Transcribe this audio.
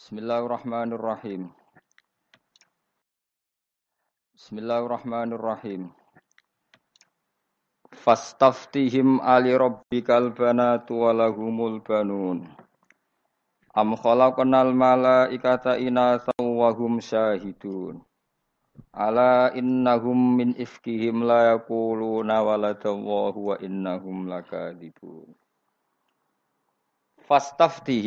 Bismillahirrahmanirrahim. Bismillahirrahmanirrahim. Fastaftihim ali rabbikal banatu walahumul banun. Am khalaqnal malaikata inatha wa hum syahidun. Ala innahum min ifkihim la yaquluna waladallahu wa innahum lakadibun. Fastaftihim